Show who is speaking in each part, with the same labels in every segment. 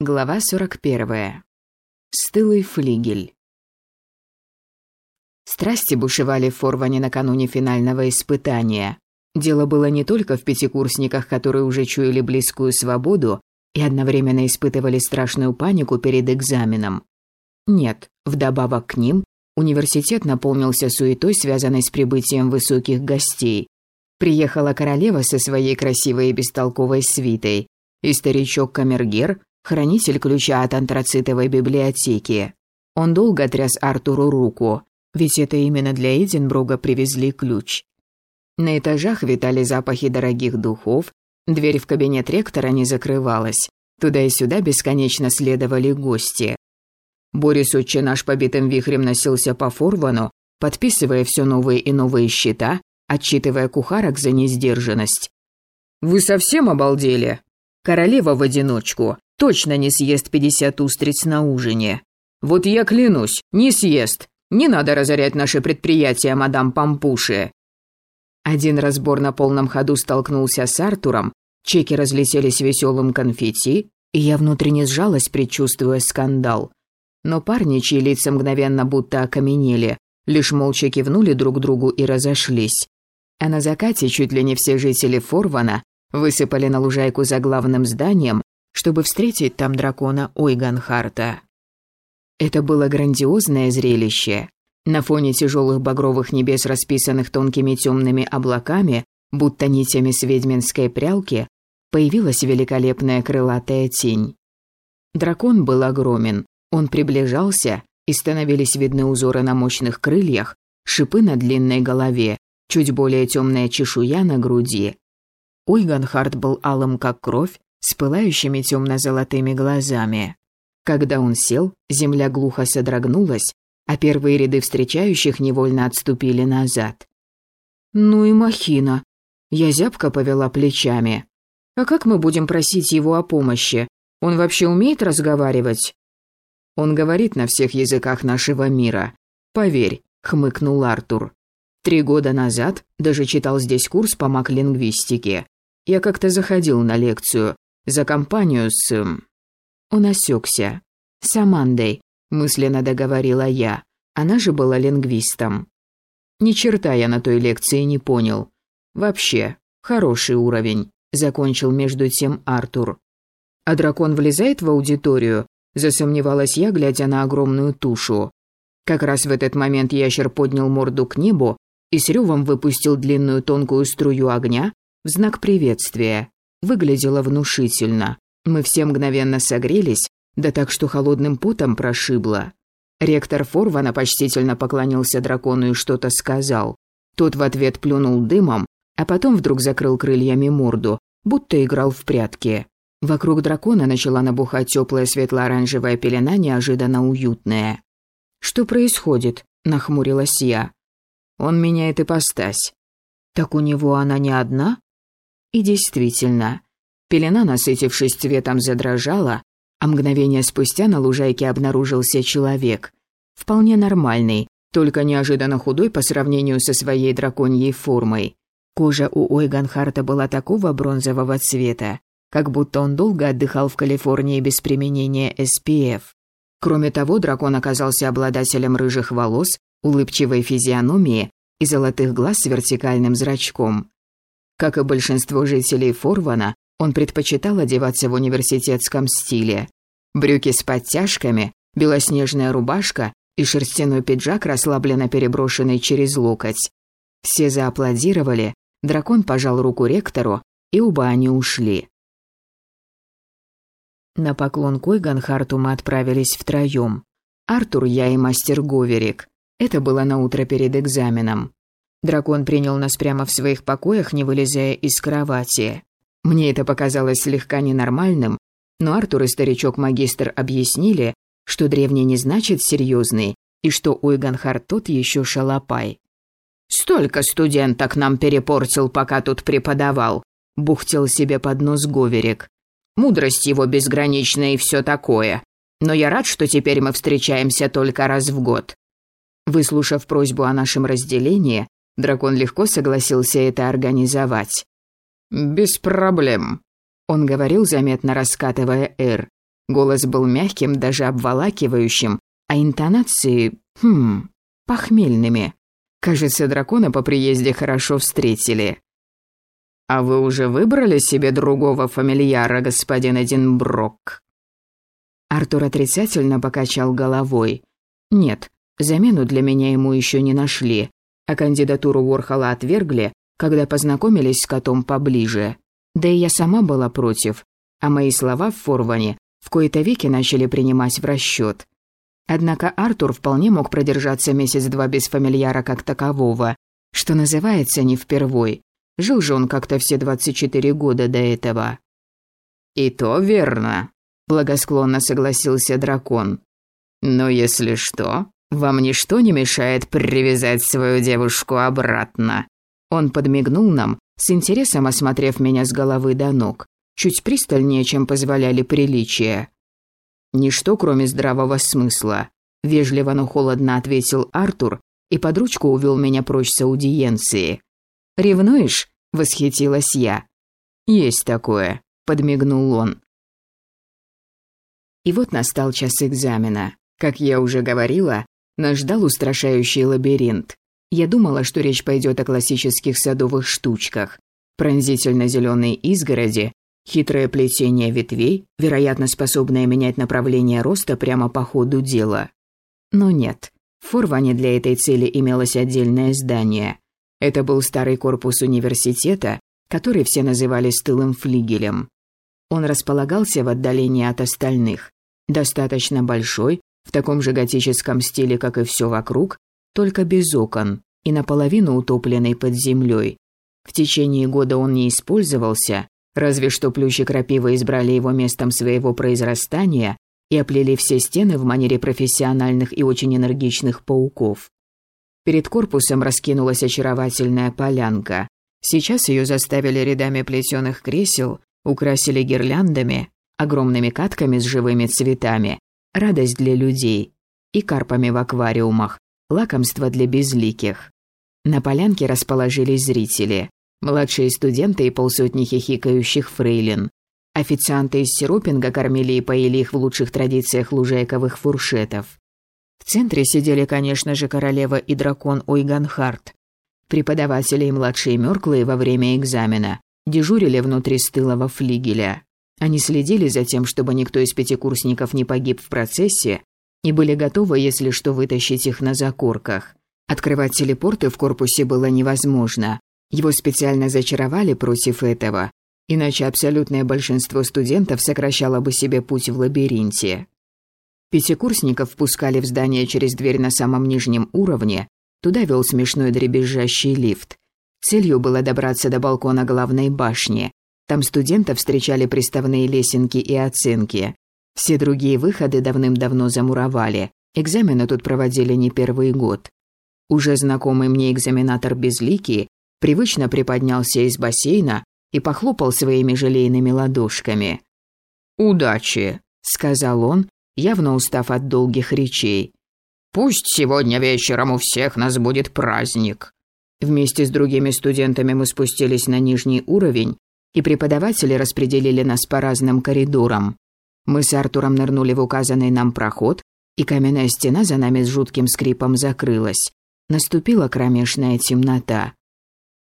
Speaker 1: Глава 41. Стылый флигель. Страсти бушевали в Форване накануне финального испытания. Дело было не только в пятикурсниках, которые уже чуяли близкую свободу и одновременно испытывали страшную панику перед экзаменом. Нет, вдобавок к ним, университет наполнился суетой, связанной с прибытием высоких гостей. Приехала королева со своей красивой и бестолковой свитой, и старичок Камергер – хранитель ключа от антрацитовой библиотеки. Он долго тряс Артуру руку, ведь это именно для Эдинбруга привезли ключ. На этажах витали запахи дорогих духов, дверь в кабинет ректора не закрывалась, туда и сюда бесконечно следовали гости. Борис Отче наш побитым вихрем носился по Форвану, подписывая все новые и новые счета, отчитывая кухарок за несдержанность. «Вы совсем обалдели? Королева в одиночку, точно не съест пятьдесят устриц на ужине. Вот я клянусь, не съест. Не надо разорять наше предприятие, мадам Пампуши. Один разбор на полном ходу столкнулся с Артуром, чеки разлетелись веселым конфетти, и я внутренне сжалась, предчувствуя скандал. Но парни, чьи лица мгновенно будто окаменели, лишь молча кивнули друг другу и разошлись. А на закате чуть ли не все жители Форвана высыпали на лужайку за главным зданием чтобы встретить там дракона Ойганхарта. Это было грандиозное зрелище. На фоне тяжелых багровых небес, расписанных тонкими темными облаками, будто нитями с ведьминской прялки, появилась великолепная крылатая тень. Дракон был огромен. Он приближался, и становились видны узоры на мощных крыльях, шипы на длинной голове, чуть более темная чешуя на груди. Ойганхарт был алым как кровь, с пылающими темно-золотыми глазами. Когда он сел, земля глухо содрогнулась, а первые ряды встречающих невольно отступили назад. «Ну и махина!» Я зябко повела плечами. «А как мы будем просить его о помощи? Он вообще умеет разговаривать?» «Он говорит на всех языках нашего мира. Поверь», — хмыкнул Артур. «Три года назад даже читал здесь курс по маг-лингвистике. Я как-то заходил на лекцию, за компанию с... Эм, он осекся. С Амандой, мысленно договорила я. Она же была лингвистом. Ни черта я на той лекции не понял. Вообще, хороший уровень, закончил между тем Артур. А дракон влезает в аудиторию, засомневалась я, глядя на огромную тушу. Как раз в этот момент ящер поднял морду к небу и с ревом выпустил длинную тонкую струю огня в знак приветствия. Выглядело внушительно. Мы все мгновенно согрелись, да так что холодным потом прошибло. Ректор Форвана почтительно поклонился дракону и что-то сказал. Тот в ответ плюнул дымом, а потом вдруг закрыл крыльями морду, будто играл в прятки. Вокруг дракона начала набухать теплая светло-оранжевая пелена, неожиданно уютная. «Что происходит?» – нахмурилась я. «Он меняет ипостась». «Так у него она не одна?» И действительно, пелена, насытившись цветом, задрожала, а мгновение спустя на лужайке обнаружился человек. Вполне нормальный, только неожиданно худой по сравнению со своей драконьей формой. Кожа у Ойганхарта была такого бронзового цвета, как будто он долго отдыхал в Калифорнии без применения SPF. Кроме того, дракон оказался обладателем рыжих волос, улыбчивой физиономии и золотых глаз с вертикальным зрачком. Как и большинство жителей Форвана, он предпочитал одеваться в университетском стиле. Брюки с подтяжками, белоснежная рубашка и шерстяной пиджак, расслабленно переброшенный через локоть. Все зааплодировали, дракон пожал руку ректору, и оба они ушли. На поклон к Ойганхарту мы отправились втроем. Артур, я и мастер Говерик. Это было на утро перед экзаменом. Дракон принял нас прямо в своих покоях, не вылезая из кровати. Мне это показалось слегка ненормальным, но Артур и старичок-магистр объяснили, что древний не значит серьезный, и что Ойганхард тот еще шалопай. «Столько студенток нам перепортил, пока тут преподавал», — бухтел себе под нос Говерик. «Мудрость его безграничная и все такое. Но я рад, что теперь мы встречаемся только раз в год». Выслушав просьбу о нашем разделении, Дракон легко согласился это организовать. «Без проблем», — он говорил, заметно раскатывая «Р». Голос был мягким, даже обволакивающим, а интонации, хм, похмельными. Кажется, дракона по приезде хорошо встретили. «А вы уже выбрали себе другого фамильяра, господин Эдинброк?» Артур отрицательно покачал головой. «Нет, замену для меня ему еще не нашли, а кандидатуру Ворхола отвергли, когда познакомились с котом поближе. Да и я сама была против, а мои слова в Форване в кои-то веки начали принимать в расчет. Однако Артур вполне мог продержаться месяц-два без фамильяра как такового, что называется не впервой. Жил же он как-то все 24 года до этого. «И то верно», – благосклонно согласился дракон. «Но если что, вам ничто не мешает привязать свою девушку обратно». Он подмигнул нам, с интересом осмотрев меня с головы до ног, чуть пристальнее, чем позволяли приличия. «Ничто, кроме здравого смысла», – вежливо, но холодно ответил Артур и под ручку увел меня прочь с аудиенции. «Ревнуешь?» – восхитилась я. «Есть такое», – подмигнул он. И вот настал час экзамена. Как я уже говорила, нас ждал устрашающий лабиринт. Я думала, что речь пойдет о классических садовых штучках. Пронзительно зеленые изгороди, Хитрое плетение ветвей, вероятно, способное менять направление роста прямо по ходу дела. Но нет, в Форване для этой цели имелось отдельное здание. Это был старый корпус университета, который все называли стылым флигелем. Он располагался в отдалении от остальных. Достаточно большой, в таком же готическом стиле, как и все вокруг, только без окон и наполовину утопленный под землей. В течение года он не использовался, Разве что плющи крапивы избрали его местом своего произрастания и оплели все стены в манере профессиональных и очень энергичных пауков. Перед корпусом раскинулась очаровательная полянка. Сейчас ее заставили рядами плетеных кресел, украсили гирляндами, огромными катками с живыми цветами, радость для людей и карпами в аквариумах, лакомство для безликих. На полянке расположились зрители. Младшие студенты и полсотни хихикающих фрейлин. Официанты из Сиропинга кормили и поили их в лучших традициях лужайковых фуршетов. В центре сидели, конечно же, королева и дракон Ойганхарт. Преподаватели и младшие мёрклые во время экзамена дежурили внутри стылого флигеля. Они следили за тем, чтобы никто из пятикурсников не погиб в процессе, и были готовы, если что, вытащить их на закорках. Открывать телепорты в корпусе было невозможно. Его специально зачаровали против этого, иначе абсолютное большинство студентов сокращало бы себе путь в лабиринте. Пятикурсников впускали в здание через дверь на самом нижнем уровне, туда вел смешной дребезжащий лифт. Целью было добраться до балкона главной башни. Там студентов встречали приставные лесенки и оценки. Все другие выходы давным-давно замуровали. Экзамены тут проводили не первый год. Уже знакомый мне экзаменатор Безликий привычно приподнялся из бассейна и похлопал своими желейными ладошками. «Удачи», — сказал он, явно устав от долгих речей. «Пусть сегодня вечером у всех нас будет праздник». Вместе с другими студентами мы спустились на нижний уровень, и преподаватели распределили нас по разным коридорам. Мы с Артуром нырнули в указанный нам проход, и каменная стена за нами с жутким скрипом закрылась. Наступила кромешная темнота.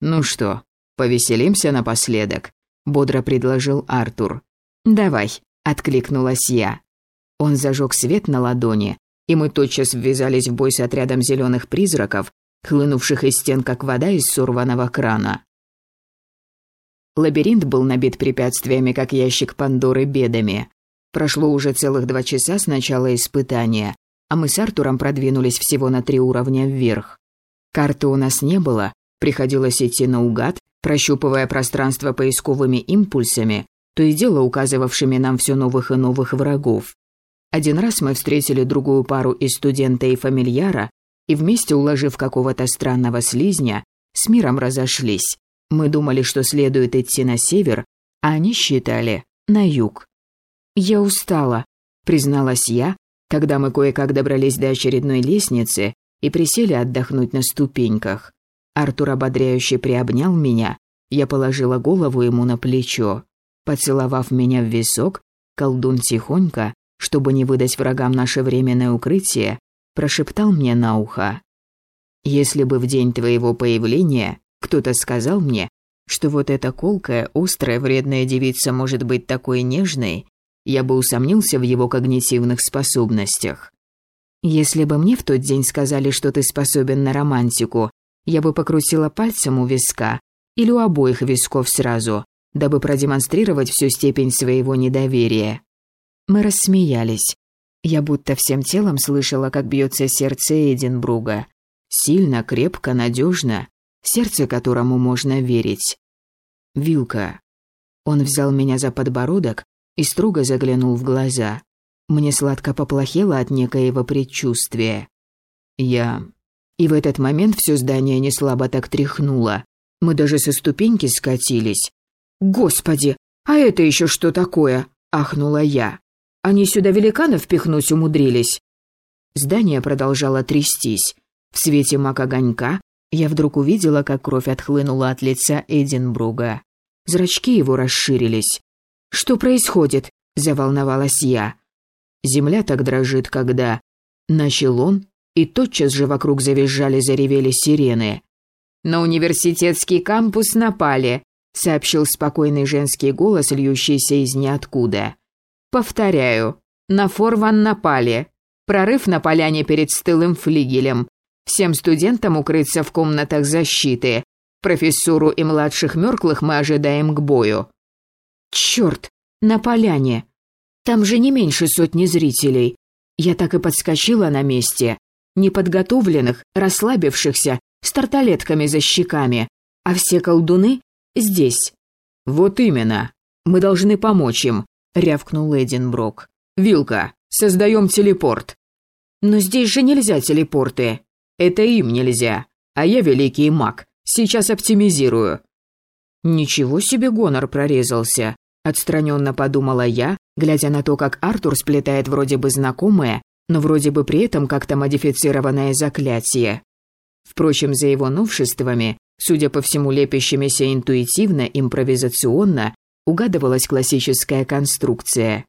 Speaker 1: «Ну что, повеселимся напоследок?» – бодро предложил Артур. «Давай», – откликнулась я. Он зажег свет на ладони, и мы тотчас ввязались в бой с отрядом зеленых призраков, хлынувших из стен, как вода из сорванного крана. Лабиринт был набит препятствиями, как ящик Пандоры бедами. Прошло уже целых два часа с начала испытания, а мы с Артуром продвинулись всего на три уровня вверх. Карты у нас не было, Приходилось идти наугад, прощупывая пространство поисковыми импульсами, то и дело указывавшими нам все новых и новых врагов. Один раз мы встретили другую пару из студента и фамильяра, и вместе, уложив какого-то странного слизня, с миром разошлись. Мы думали, что следует идти на север, а они считали – на юг. «Я устала», – призналась я, когда мы кое-как добрались до очередной лестницы и присели отдохнуть на ступеньках. Артур ободряюще приобнял меня. Я положила голову ему на плечо. Поцеловав меня в висок, Колдун тихонько, чтобы не выдать врагам наше временное укрытие, прошептал мне на ухо. «Если бы в день твоего появления кто-то сказал мне, что вот эта колкая, острая, вредная девица может быть такой нежной, я бы усомнился в его когнитивных способностях. Если бы мне в тот день сказали, что ты способен на романтику, я бы покрутила пальцем у виска или у обоих висков сразу, дабы продемонстрировать всю степень своего недоверия. Мы рассмеялись. Я будто всем телом слышала, как бьется сердце Эдинбруга. Сильно, крепко, надежно, сердце которому можно верить. Вилка. Он взял меня за подбородок и строго заглянул в глаза. Мне сладко поплохело от некоего предчувствия. Я... И в этот момент все здание неслабо так тряхнуло. Мы даже со ступеньки скатились. «Господи, а это еще что такое?» – ахнула я. «Они сюда великанов впихнуть умудрились?» Здание продолжало трястись. В свете мак огонька я вдруг увидела, как кровь отхлынула от лица Эдинбруга. Зрачки его расширились. «Что происходит?» – заволновалась я. Земля так дрожит, когда... Начал он, и тотчас же вокруг завизжали-заревели сирены. «На университетский кампус напали», — сообщил спокойный женский голос, льющийся из ниоткуда. «Повторяю, на Форван напали. Прорыв на поляне перед стылым флигелем. Всем студентам укрыться в комнатах защиты. Профессуру и младших мёрклых мы ожидаем к бою». «Чёрт, на поляне. Там же не меньше сотни зрителей. Я так и подскочила на месте. Неподготовленных, расслабившихся, с тарталетками за щеками. А все колдуны здесь. «Вот именно. Мы должны помочь им», — рявкнул Эдинброк. «Вилка, создаем телепорт». «Но здесь же нельзя телепорты». «Это им нельзя. А я великий маг. Сейчас оптимизирую». Ничего себе гонор прорезался. Отстраненно подумала я, глядя на то, как Артур сплетает вроде бы знакомое, но вроде бы при этом как-то модифицированное заклятие. Впрочем, за его новшествами, судя по всему лепящимися интуитивно, импровизационно, угадывалась классическая конструкция.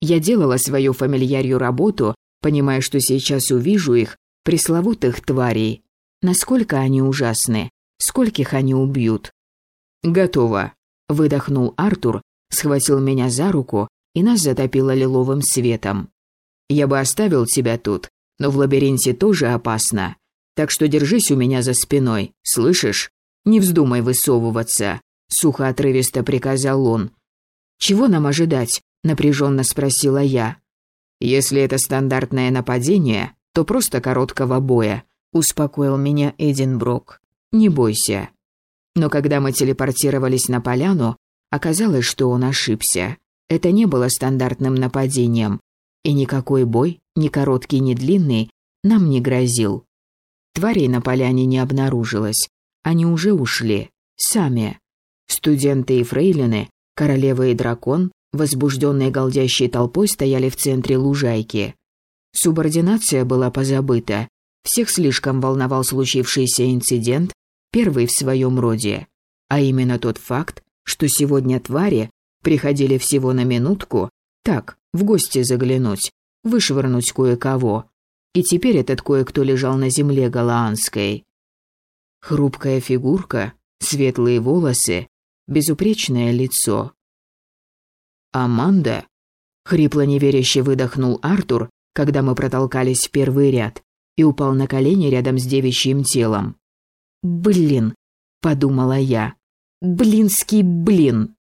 Speaker 1: Я делала свою фамильярью работу, понимая, что сейчас увижу их, пресловутых тварей. Насколько они ужасны, скольких они убьют. «Готово», — выдохнул Артур, схватил меня за руку, и нас затопило лиловым светом. «Я бы оставил тебя тут, но в лабиринте тоже опасно. Так что держись у меня за спиной, слышишь? Не вздумай высовываться», — сухо отрывисто приказал он. «Чего нам ожидать?» — напряженно спросила я. «Если это стандартное нападение, то просто короткого боя», — успокоил меня Эдинброк. «Не бойся». Но когда мы телепортировались на поляну, Оказалось, что он ошибся. Это не было стандартным нападением. И никакой бой, ни короткий, ни длинный, нам не грозил. Тварей на поляне не обнаружилось. Они уже ушли. Сами. Студенты и фрейлины, королева и дракон, возбужденные голдящей толпой, стояли в центре лужайки. Субординация была позабыта. Всех слишком волновал случившийся инцидент, первый в своем роде. А именно тот факт, что сегодня твари приходили всего на минутку, так, в гости заглянуть, вышвырнуть кое-кого. И теперь этот кое-кто лежал на земле Галаанской. Хрупкая фигурка, светлые волосы, безупречное лицо. «Аманда?» — хрипло неверяще выдохнул Артур, когда мы протолкались в первый ряд, и упал на колени рядом с девичьим телом. «Блин!» — подумала я. Блинский блин.